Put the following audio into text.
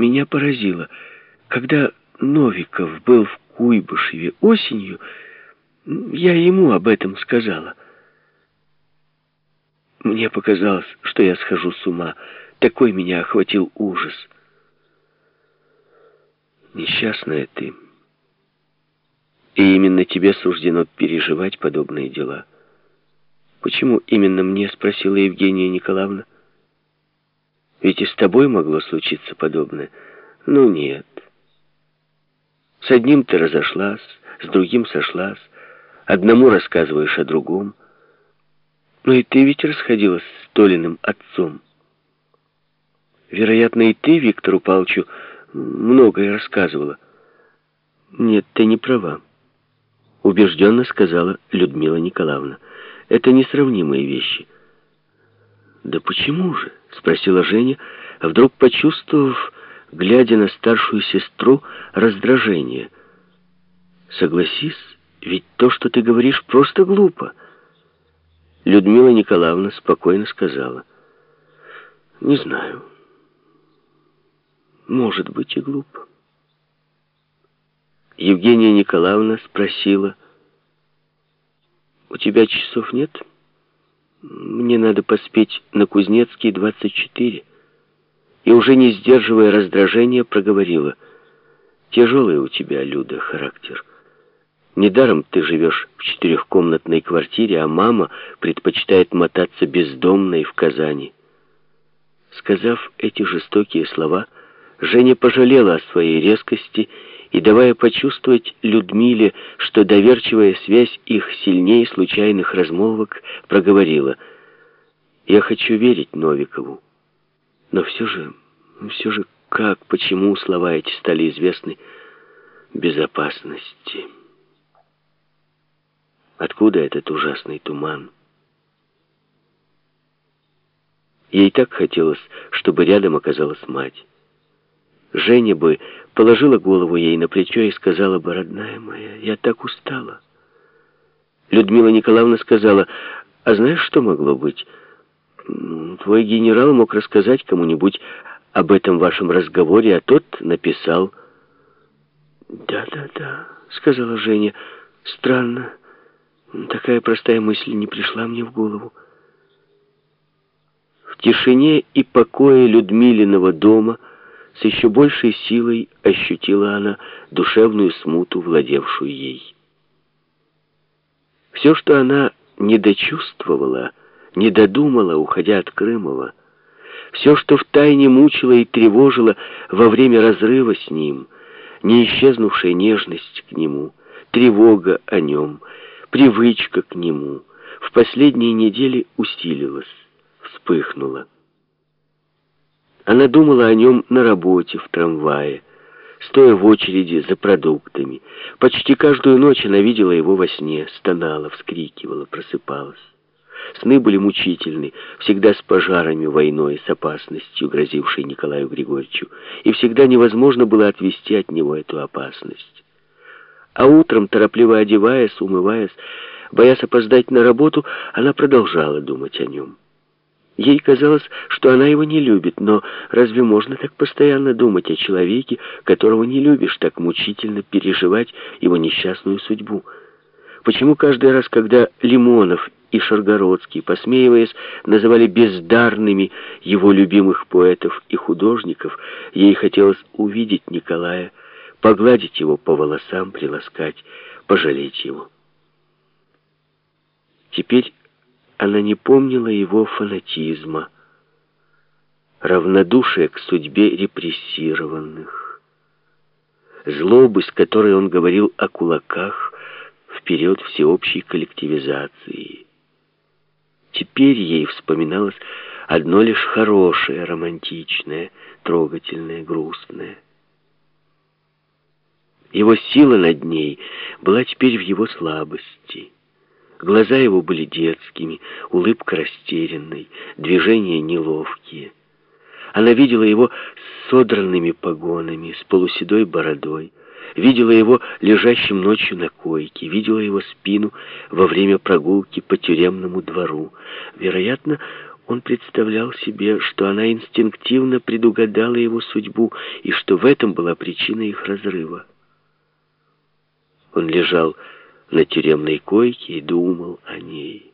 меня поразило. Когда Новиков был в Куйбышеве осенью, я ему об этом сказала. Мне показалось, что я схожу с ума. Такой меня охватил ужас. Несчастная ты. И именно тебе суждено переживать подобные дела. Почему именно мне, спросила Евгения Николаевна. Ведь и с тобой могло случиться подобное. Ну нет. С одним ты разошлась, с другим сошлась, одному рассказываешь о другом. Но и ты ведь расходилась с Толиным отцом. Вероятно, и ты Виктору Павловичу многое рассказывала. Нет, ты не права. Убежденно сказала Людмила Николаевна. Это несравнимые вещи. Да почему же? Спросила Женя, вдруг почувствовав, глядя на старшую сестру, раздражение. Согласись, ведь то, что ты говоришь, просто глупо. Людмила Николаевна спокойно сказала. Не знаю. Может быть и глупо. Евгения Николаевна спросила. У тебя часов нет? Мне надо поспеть на Кузнецкий, 24. И уже не сдерживая раздражения, проговорила. Тяжелый у тебя, Люда, характер. Недаром ты живешь в четырехкомнатной квартире, а мама предпочитает мотаться бездомной в Казани. Сказав эти жестокие слова, Женя пожалела о своей резкости и, давая почувствовать Людмиле, что доверчивая связь их сильнее случайных размолвок, проговорила «Я хочу верить Новикову». Но все же, все же как, почему слова эти стали известны безопасности? Откуда этот ужасный туман? Ей так хотелось, чтобы рядом оказалась мать. Женя бы положила голову ей на плечо и сказала бы, «Родная моя, я так устала». Людмила Николаевна сказала, «А знаешь, что могло быть? Твой генерал мог рассказать кому-нибудь об этом вашем разговоре, а тот написал». «Да-да-да», — сказала Женя, — «странно». Такая простая мысль не пришла мне в голову. В тишине и покое Людмилиного дома с еще большей силой ощутила она душевную смуту, владевшую ей. Все, что она не дочувствовала, не додумала, уходя от Крымова, все, что втайне мучило и тревожило во время разрыва с ним, не исчезнувшая нежность к нему, тревога о нем — привычка к нему в последние недели усилилась, вспыхнула. Она думала о нем на работе, в трамвае, стоя в очереди за продуктами. Почти каждую ночь она видела его во сне, стонала, вскрикивала, просыпалась. Сны были мучительны, всегда с пожарами, войной, с опасностью, грозившей Николаю Григорьевичу, и всегда невозможно было отвести от него эту опасность. А утром, торопливо одеваясь, умываясь, боясь опоздать на работу, она продолжала думать о нем. Ей казалось, что она его не любит, но разве можно так постоянно думать о человеке, которого не любишь, так мучительно переживать его несчастную судьбу? Почему каждый раз, когда Лимонов и Шаргородский, посмеиваясь, называли бездарными его любимых поэтов и художников, ей хотелось увидеть Николая, погладить его по волосам, приласкать, пожалеть его. Теперь она не помнила его фанатизма, равнодушия к судьбе репрессированных, злобы, с которой он говорил о кулаках в период всеобщей коллективизации. Теперь ей вспоминалось одно лишь хорошее, романтичное, трогательное, грустное — его сила над ней была теперь в его слабости. Глаза его были детскими, улыбка растерянной, движения неловкие. Она видела его с содранными погонами, с полуседой бородой, видела его лежащим ночью на койке, видела его спину во время прогулки по тюремному двору. Вероятно, Он представлял себе, что она инстинктивно предугадала его судьбу и что в этом была причина их разрыва. Он лежал на тюремной койке и думал о ней.